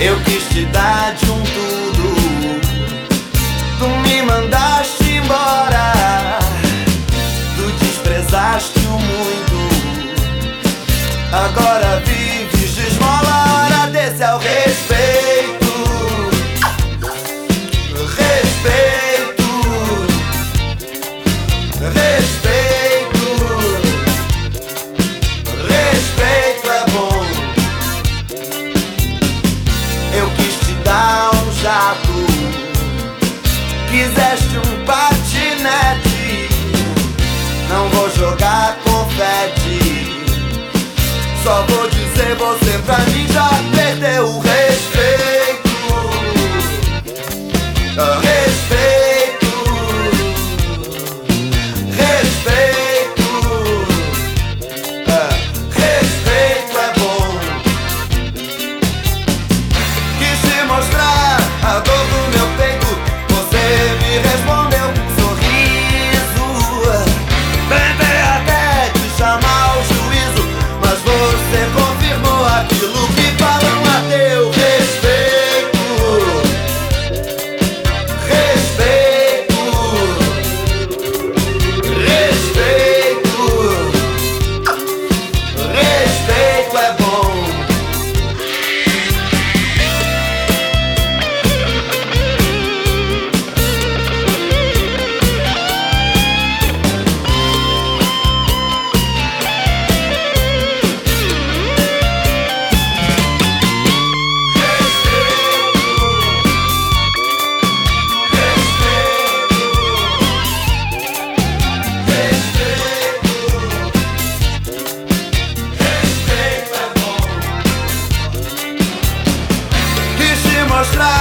Eu quis te dar de um tudo. Tu me mandaste embora. Tu desprezaste o muito. Agora fizeste um patinete. Não vou jogar confete. Só vou dizer você pra mim já perdeu o respeito. Uh. demostrar.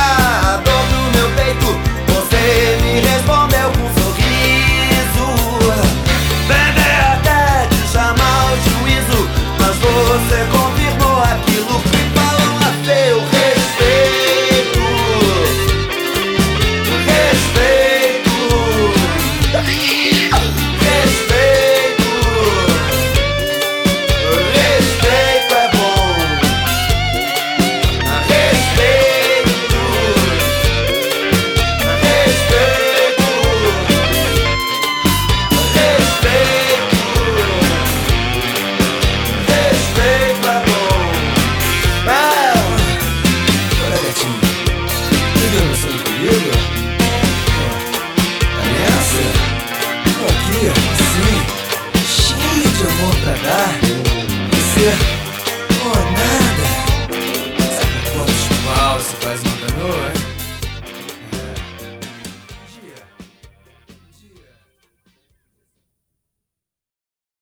Yeah.